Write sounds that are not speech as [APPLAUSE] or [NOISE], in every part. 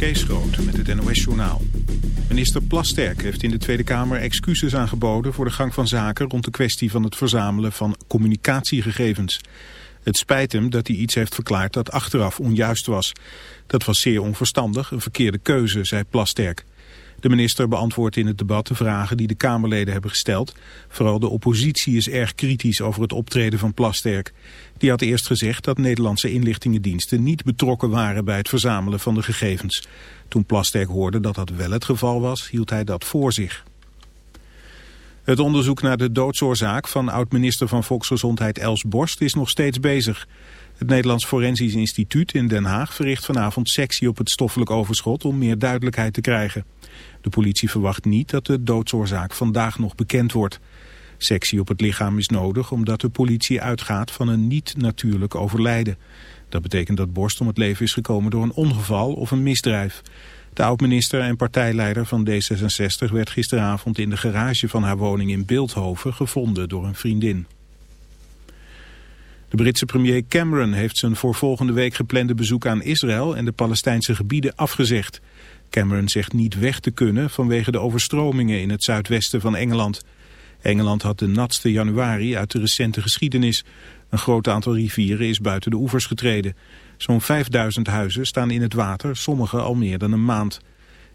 Kees Groot met het NOS-journaal. Minister Plasterk heeft in de Tweede Kamer excuses aangeboden... voor de gang van zaken rond de kwestie van het verzamelen van communicatiegegevens. Het spijt hem dat hij iets heeft verklaard dat achteraf onjuist was. Dat was zeer onverstandig, een verkeerde keuze, zei Plasterk. De minister beantwoordt in het debat de vragen die de Kamerleden hebben gesteld. Vooral de oppositie is erg kritisch over het optreden van Plasterk. Die had eerst gezegd dat Nederlandse inlichtingendiensten niet betrokken waren bij het verzamelen van de gegevens. Toen Plasterk hoorde dat dat wel het geval was, hield hij dat voor zich. Het onderzoek naar de doodsoorzaak van oud-minister van Volksgezondheid Els Borst is nog steeds bezig. Het Nederlands Forensisch Instituut in Den Haag verricht vanavond sectie op het stoffelijk overschot om meer duidelijkheid te krijgen. De politie verwacht niet dat de doodsoorzaak vandaag nog bekend wordt. Sectie op het lichaam is nodig omdat de politie uitgaat van een niet-natuurlijk overlijden. Dat betekent dat Borst om het leven is gekomen door een ongeval of een misdrijf. De oud-minister en partijleider van D66 werd gisteravond in de garage van haar woning in Beeldhoven gevonden door een vriendin. De Britse premier Cameron heeft zijn voor volgende week geplande bezoek aan Israël en de Palestijnse gebieden afgezegd. Cameron zegt niet weg te kunnen vanwege de overstromingen in het zuidwesten van Engeland. Engeland had de natste januari uit de recente geschiedenis. Een groot aantal rivieren is buiten de oevers getreden. Zo'n 5000 huizen staan in het water, sommige al meer dan een maand.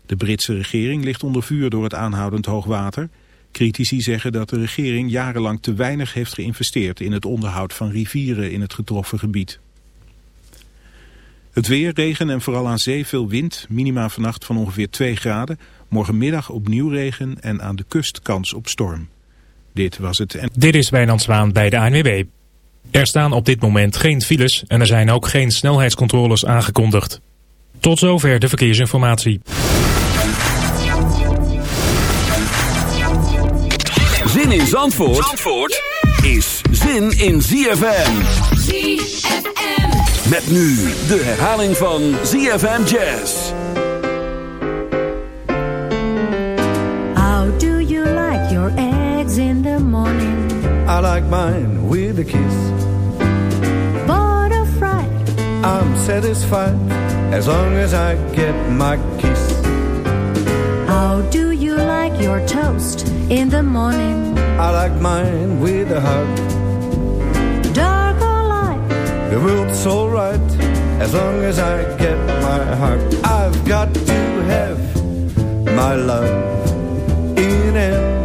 De Britse regering ligt onder vuur door het aanhoudend hoogwater. Critici zeggen dat de regering jarenlang te weinig heeft geïnvesteerd in het onderhoud van rivieren in het getroffen gebied. Het weer, regen en vooral aan zee veel wind. Minima vannacht van ongeveer 2 graden. Morgenmiddag opnieuw regen en aan de kust kans op storm. Dit was het. En... Dit is Wijnand Zwaan bij de ANWB. Er staan op dit moment geen files en er zijn ook geen snelheidscontroles aangekondigd. Tot zover de verkeersinformatie. In Zandvoort, Zandvoort is zin in ZFM. ZFM. Met nu de herhaling van ZFM Jazz. How do you like your eggs in the morning? I like mine with a kiss. Bored or fried? I'm satisfied as long as I get my kiss. How do you like your toast in the morning? I like mine with a hug. Dark or light? The world's alright as long as I get my hug. I've got to have my love in it.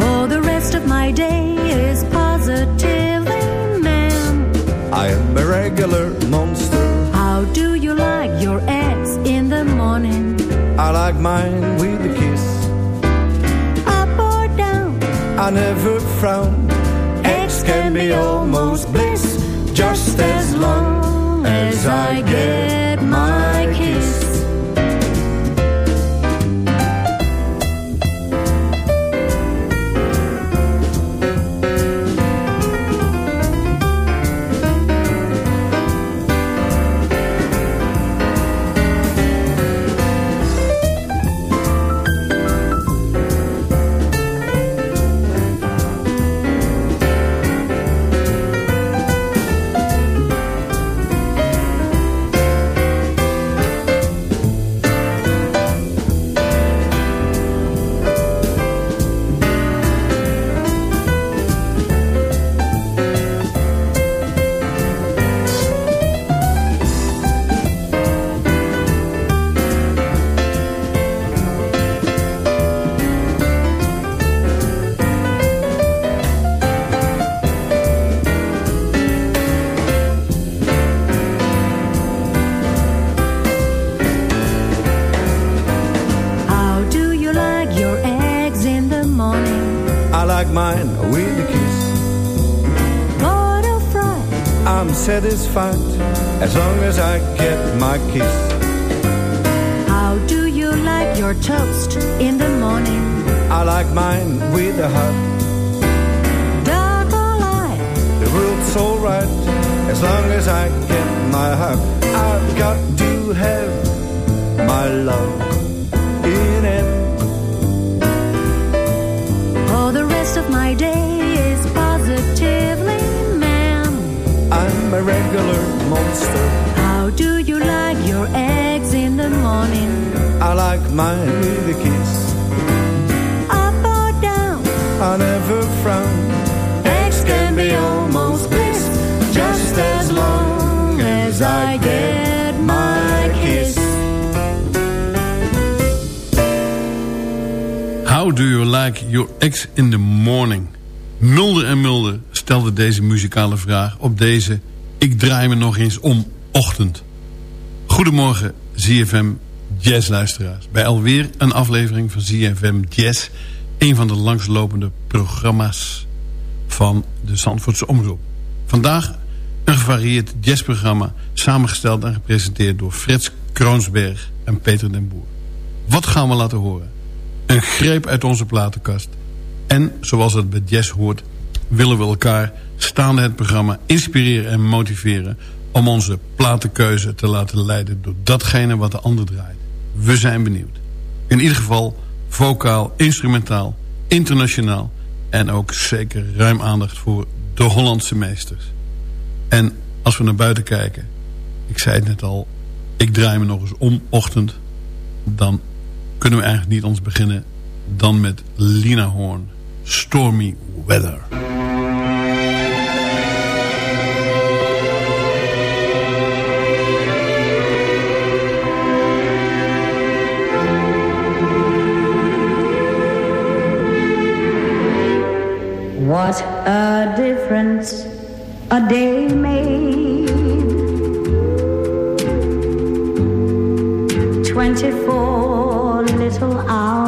Oh, the rest of my day is positively man. I am a regular monster. How do you like your eggs in the morning? I like mine with a kiss. Up or down? I never frown. Eggs can be almost bliss, just as long as I get my kiss. Muzikale vraag op deze Ik draai me nog eens om ochtend. Goedemorgen ZFM Jazzluisteraars. Bij alweer een aflevering van ZFM Jazz. Een van de langslopende programma's van de Zandvoortse Omroep. Vandaag een gevarieerd jazzprogramma samengesteld en gepresenteerd door Frits Kroonsberg en Peter den Boer. Wat gaan we laten horen? Een greep uit onze platenkast. En, zoals het bij jazz hoort, willen we elkaar staande het programma inspireren en motiveren... om onze platenkeuze te laten leiden door datgene wat de ander draait. We zijn benieuwd. In ieder geval vocaal, instrumentaal, internationaal... en ook zeker ruim aandacht voor de Hollandse meesters. En als we naar buiten kijken... ik zei het net al, ik draai me nog eens om ochtend... dan kunnen we eigenlijk niet ons beginnen dan met Lina Horn. Stormy Weather. What a difference a day made. Twenty-four little hours.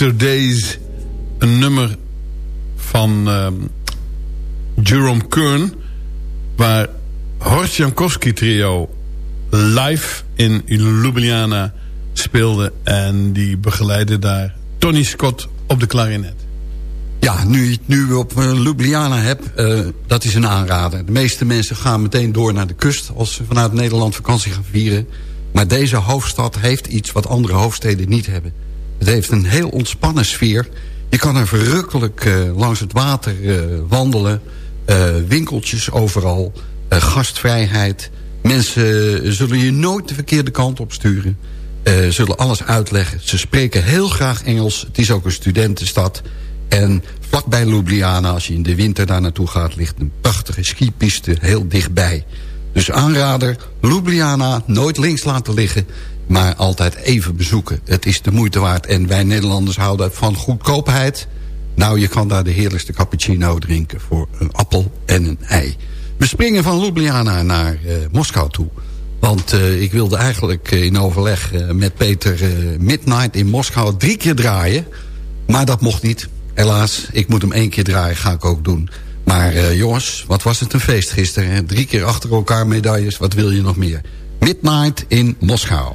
Yesterday's, een nummer van uh, Jerome Kern... waar Horst Jankowski trio live in Ljubljana speelde... en die begeleidde daar Tony Scott op de klarinet. Ja, nu, nu we op uh, Ljubljana heb, uh, dat is een aanrader. De meeste mensen gaan meteen door naar de kust... als ze vanuit Nederland vakantie gaan vieren. Maar deze hoofdstad heeft iets wat andere hoofdsteden niet hebben. Het heeft een heel ontspannen sfeer. Je kan er verrukkelijk uh, langs het water wandelen. winkeltjes overal. gastvrijheid. Mensen zullen je nooit de verkeerde kant op sturen. zullen alles uitleggen. Ze spreken heel graag Engels. Het is ook een studentenstad... En vlakbij Ljubljana, als je in de winter daar naartoe gaat... ligt een prachtige skipiste heel dichtbij. Dus aanrader, Ljubljana, nooit links laten liggen... maar altijd even bezoeken. Het is de moeite waard. En wij Nederlanders houden van goedkoopheid. Nou, je kan daar de heerlijkste cappuccino drinken... voor een appel en een ei. We springen van Ljubljana naar uh, Moskou toe. Want uh, ik wilde eigenlijk uh, in overleg met Peter Midnight in Moskou drie keer draaien. Maar dat mocht niet. Helaas, ik moet hem één keer draaien, ga ik ook doen. Maar jongens, wat was het een feest gisteren. Drie keer achter elkaar medailles, wat wil je nog meer? Midnight in Moskou.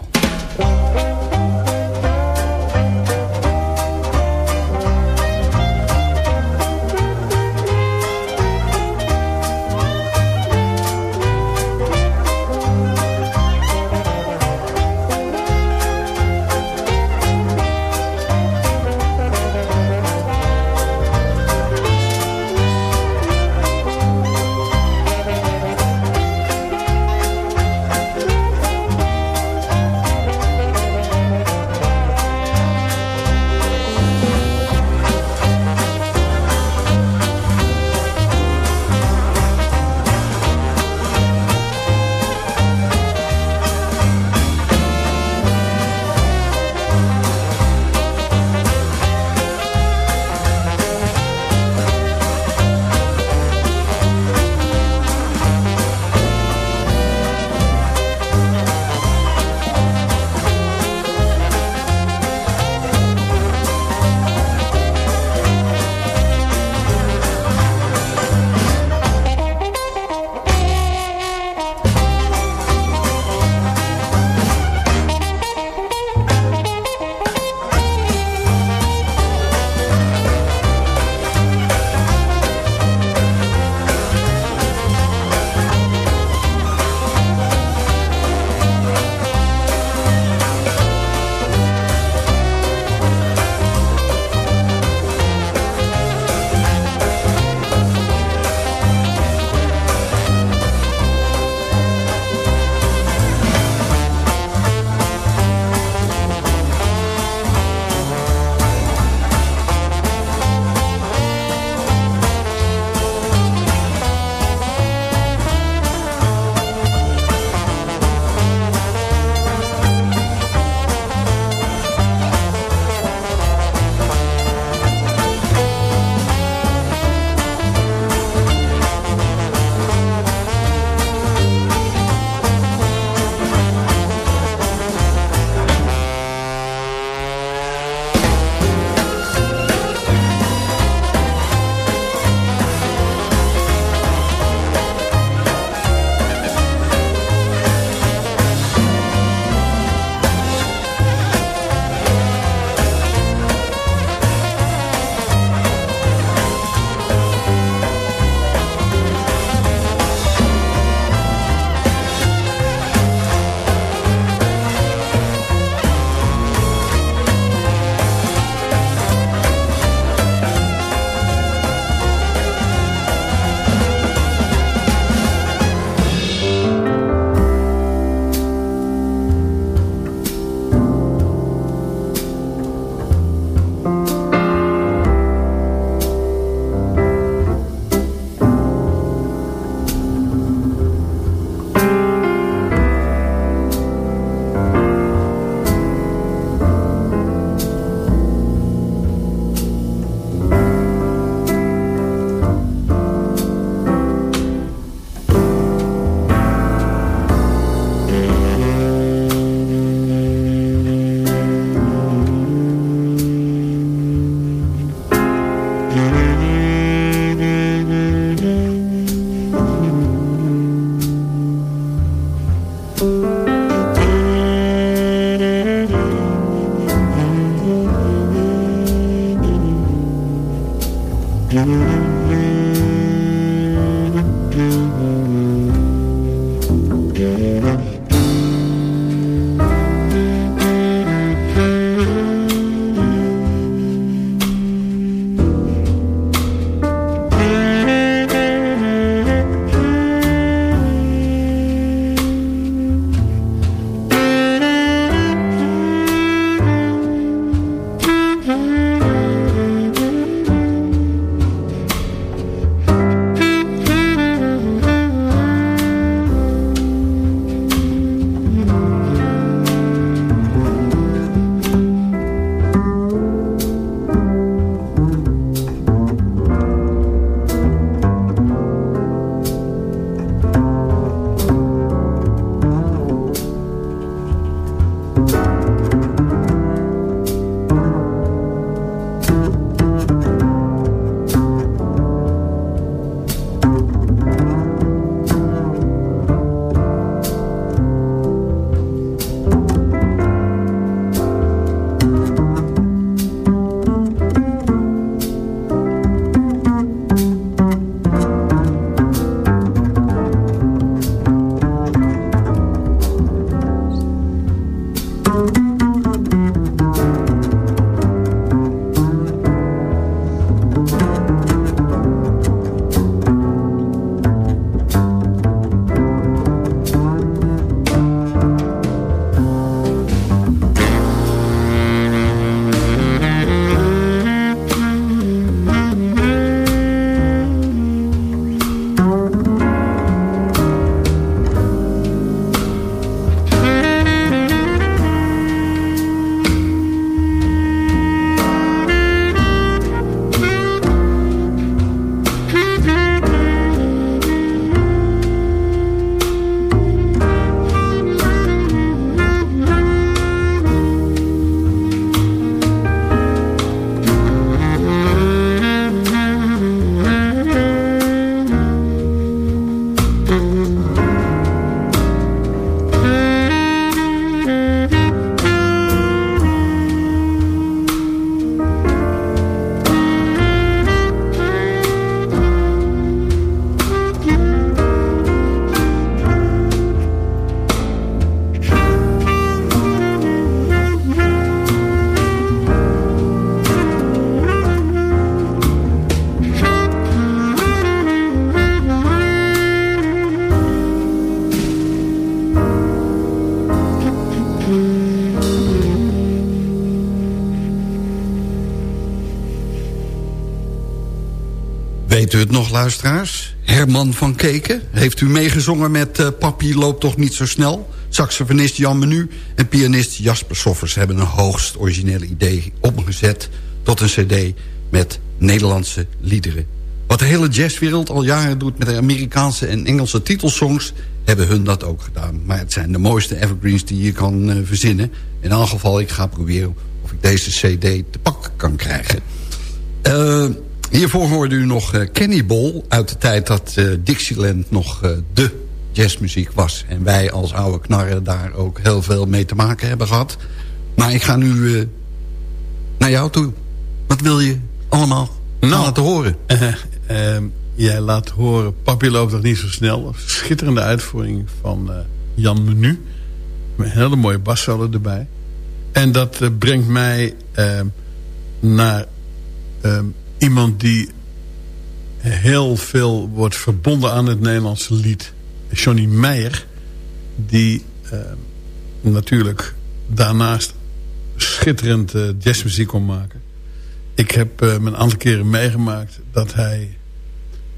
Herman van Keken. Heeft u meegezongen met uh, Papi loopt toch niet zo snel? Saxofonist Jan Menu en pianist Jasper Soffers... hebben een hoogst originele idee opgezet tot een cd met Nederlandse liederen. Wat de hele jazzwereld al jaren doet met de Amerikaanse en Engelse titelsongs... hebben hun dat ook gedaan. Maar het zijn de mooiste evergreens die je kan uh, verzinnen. In elk geval, ik ga proberen of ik deze cd te pak kan krijgen. Uh, hiervoor hoorde u nog uh, Kenny Ball uit de tijd dat Dixieland nog de jazzmuziek was. En wij als oude knarren daar ook heel veel mee te maken hebben gehad. Maar ik ga nu naar jou toe. Wat wil je allemaal nou, laten horen? Uh, [LAUGHS] jij laat horen, Papi loopt nog niet zo snel. Schitterende uitvoering van Jan Menu. Met een hele mooie bassolo erbij. En dat brengt mij ehm, naar ehm, iemand die heel veel wordt verbonden aan het Nederlandse lied. Johnny Meijer. Die natuurlijk daarnaast schitterend jazzmuziek kon maken. Ik heb uh, een aantal keren meegemaakt dat hij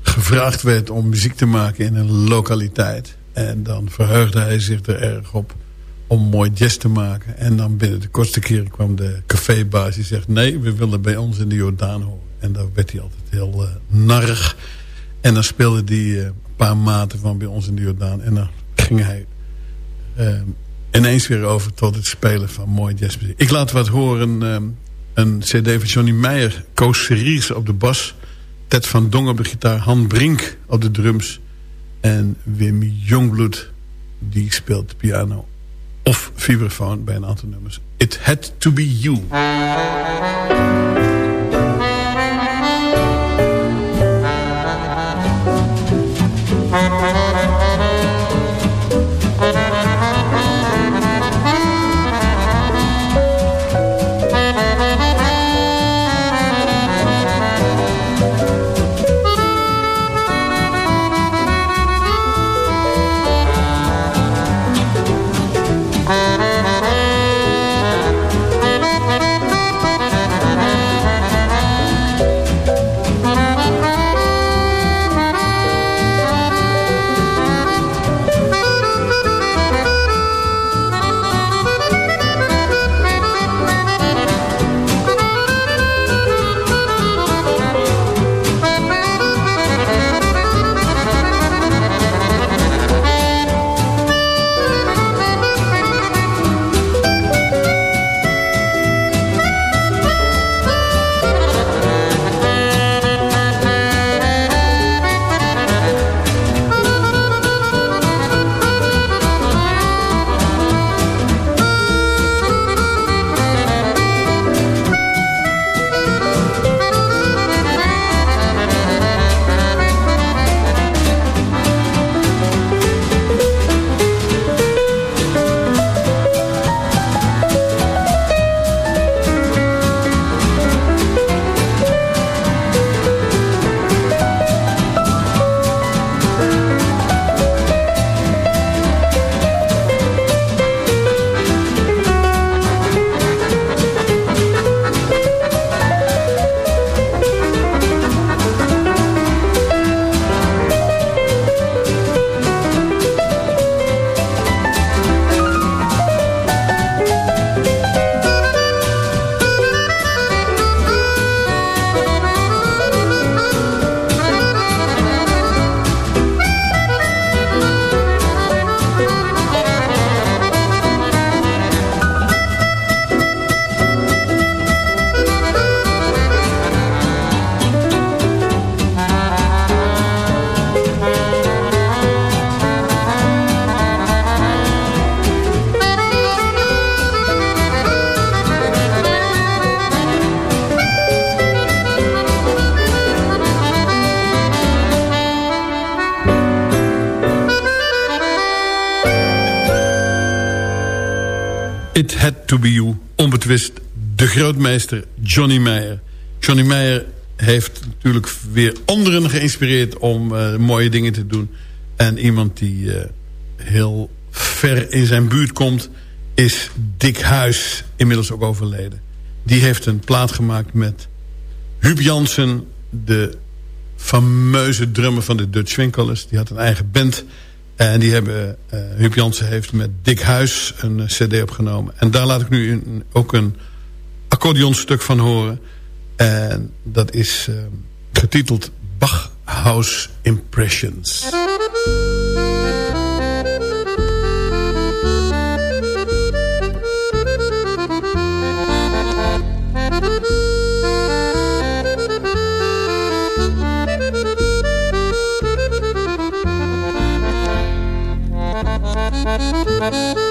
gevraagd werd om muziek te maken in een lokaliteit. En dan verheugde hij zich er erg op om mooi jazz te maken. En dan binnen de kortste keren kwam de cafébaas die zegt... nee, we willen bij ons in de Jordaan horen. En dan werd hij altijd heel uh, narrig. En dan speelde hij uh, een paar maten van bij ons in de Jordaan. En dan ging hij uh, ineens weer over tot het spelen van mooi jazzmuziek. Ik laat wat horen een cd van Johnny Meijer. Koos Series op de bas. Ted van Dong op de gitaar. Han Brink op de drums. En Wim Jongbloed. Die speelt piano. Of vibrafoon bij een aantal nummers. It Had To Be You. To Be You. Onbetwist de grootmeester Johnny Meyer. Johnny Meyer heeft natuurlijk weer anderen geïnspireerd om uh, mooie dingen te doen. En iemand die uh, heel ver in zijn buurt komt is Dick Huis, inmiddels ook overleden. Die heeft een plaat gemaakt met Huub Jansen, de fameuze drummer van de Dutch Winkelers. Die had een eigen band. En die hebben, uh, Huub Jansen heeft met Dick Huis een cd opgenomen. En daar laat ik nu ook een accordeonstuk van horen. En dat is uh, getiteld Bach House Impressions. Música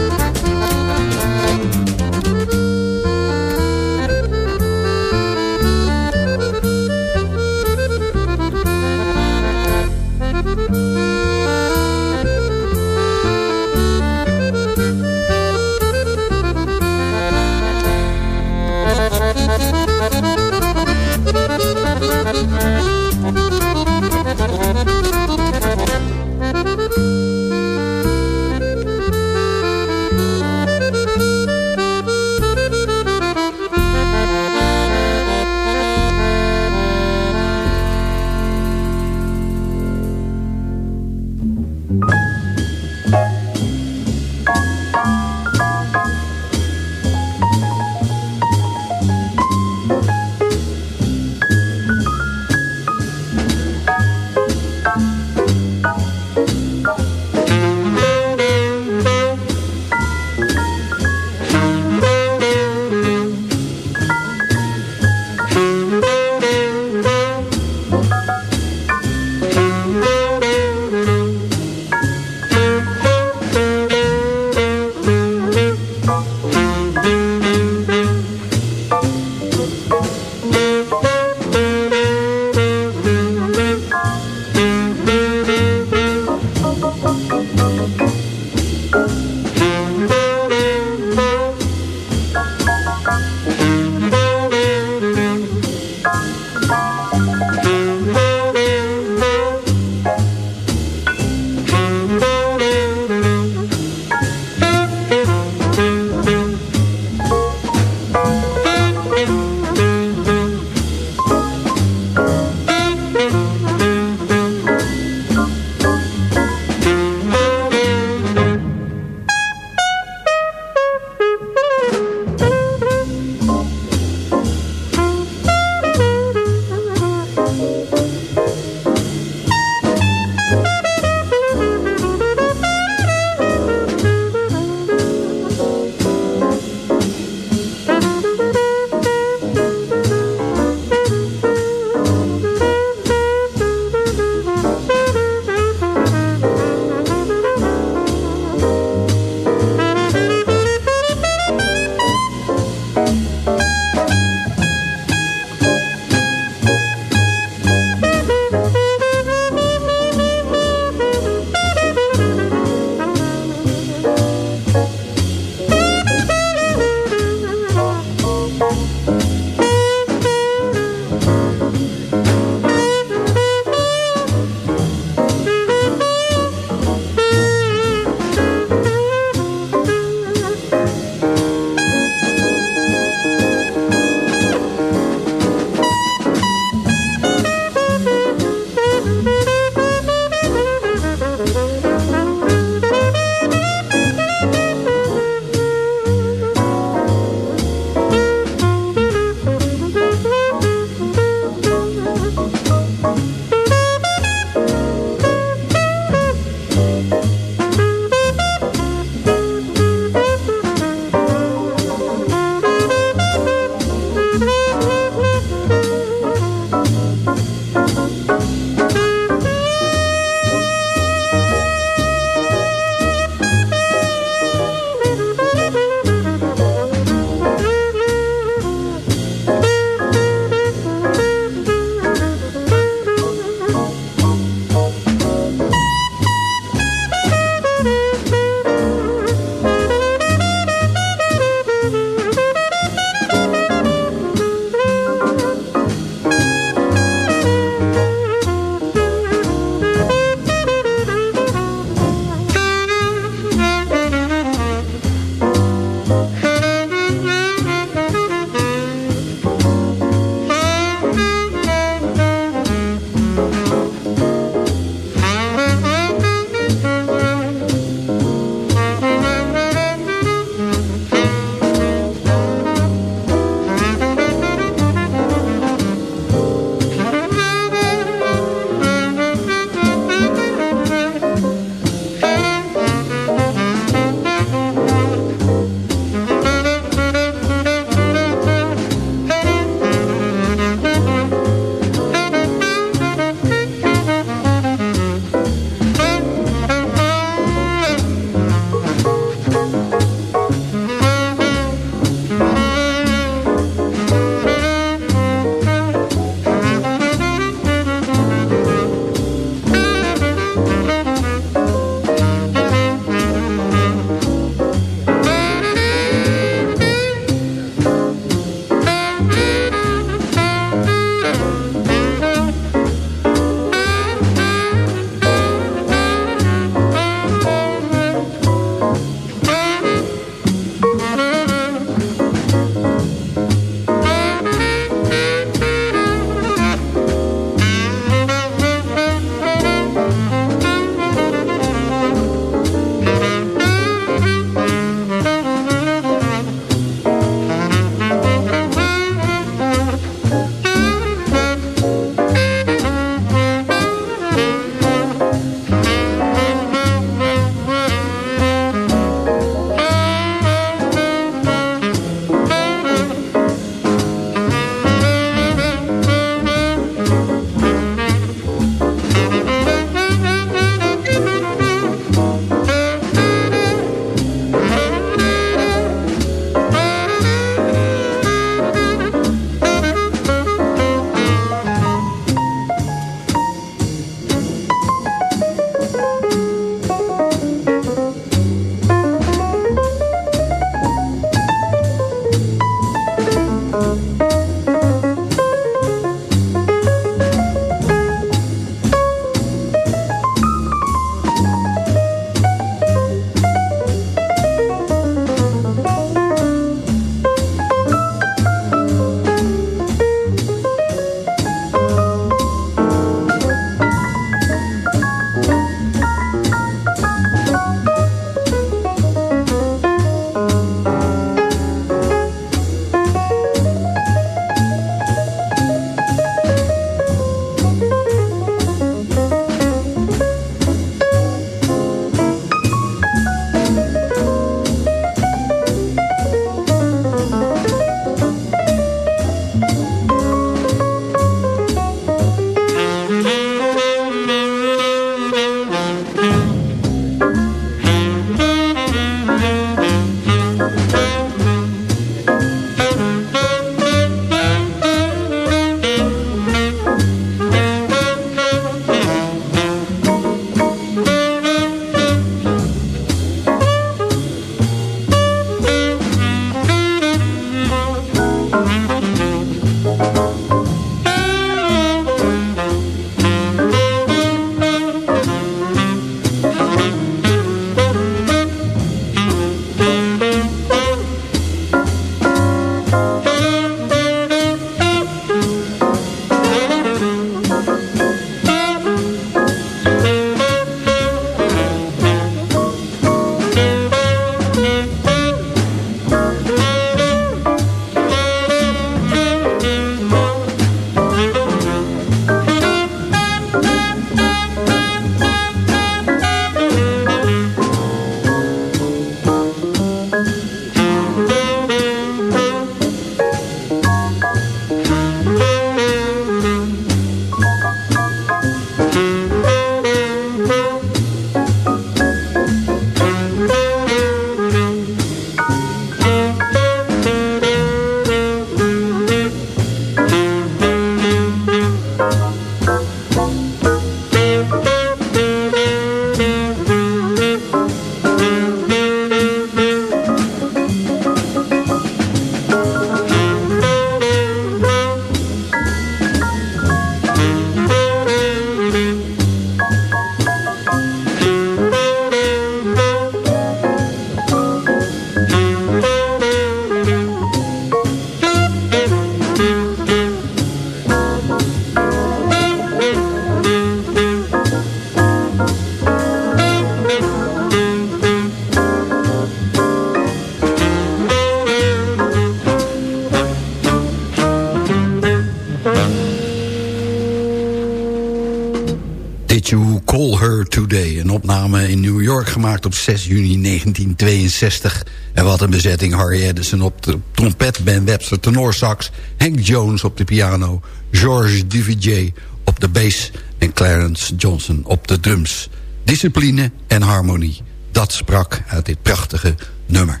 op 6 juni 1962. En wat een bezetting. Harry Edison op de trompet, Ben Webster tenorsax... Hank Jones op de piano, George Duvivier op de bass... en Clarence Johnson op de drums. Discipline en harmonie. Dat sprak uit dit prachtige nummer.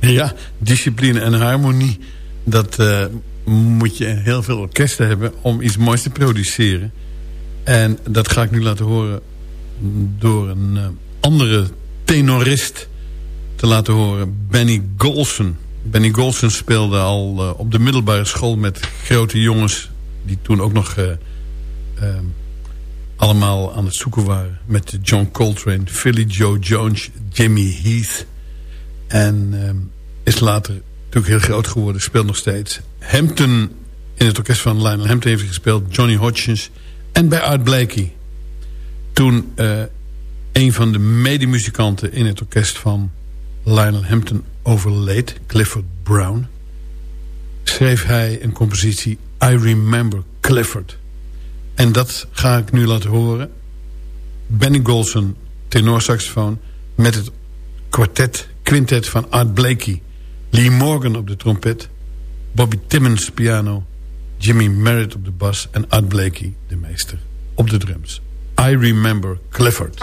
Ja, discipline en harmonie. Dat uh, moet je heel veel orkesten hebben om iets moois te produceren. En dat ga ik nu laten horen door een uh, andere tenorist te laten horen. Benny Golson. Benny Golson speelde al uh, op de middelbare school met grote jongens... die toen ook nog uh, allemaal aan het zoeken waren. Met John Coltrane, Philly Joe Jones, Jimmy Heath. En is later natuurlijk heel groot geworden. Speelt nog steeds. Hampton in het orkest van Lionel Hampton heeft gespeeld. Johnny Hodgins... En bij Art Blakey. Toen uh, een van de medemuzikanten in het orkest van Lionel Hampton overleed, Clifford Brown, schreef hij een compositie I Remember Clifford. En dat ga ik nu laten horen. Benny Golson, tenorsaxofoon, met het kwartet, quintet van Art Blakey. Lee Morgan op de trompet, Bobby Timmons piano... Jimmy Merritt op de bas en Art Blakey, de meester, op de drums. I Remember Clifford.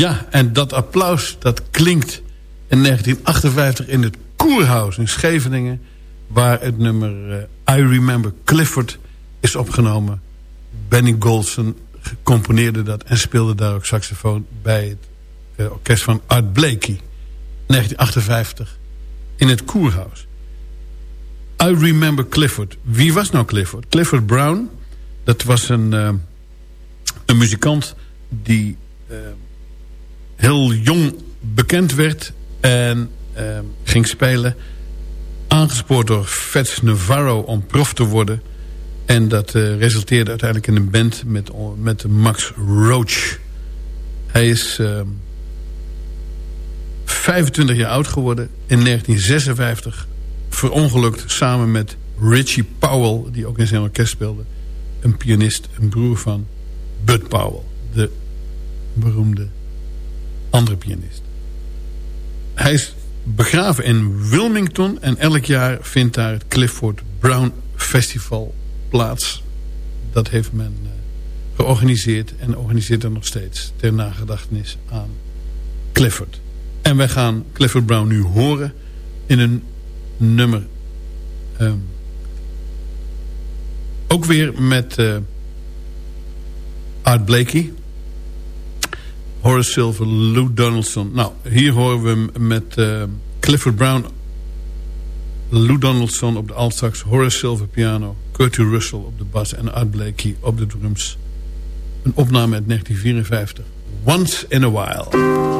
Ja, en dat applaus dat klinkt in 1958 in het Koerhuis in Scheveningen... waar het nummer uh, I Remember Clifford is opgenomen. Benny Golson componeerde dat en speelde daar ook saxofoon... bij het uh, orkest van Art Blakey. 1958 in het Koerhuis. I Remember Clifford. Wie was nou Clifford? Clifford Brown, dat was een, uh, een muzikant die heel jong bekend werd en uh, ging spelen. Aangespoord door Fats Navarro om prof te worden. En dat uh, resulteerde uiteindelijk in een band met, met Max Roach. Hij is uh, ehm, 25 jaar oud geworden. In 1956 verongelukt samen met Richie Powell... die ook in zijn orkest speelde. Een pianist, een broer van Bud Powell. De beroemde andere pianist. Hij is begraven in Wilmington en elk jaar vindt daar het Clifford Brown Festival plaats. Dat heeft men uh, georganiseerd en organiseert er nog steeds ter nagedachtenis aan Clifford. En wij gaan Clifford Brown nu horen in een nummer. Um, ook weer met uh, Art Blakey. Horace Silver, Lou Donaldson. Nou, hier horen we hem met uh, Clifford Brown, Lou Donaldson op de altsax, Horace Silver piano, Curtis Russell op de bas en Art Blakey op de drums. Een opname uit 1954. Once in a While.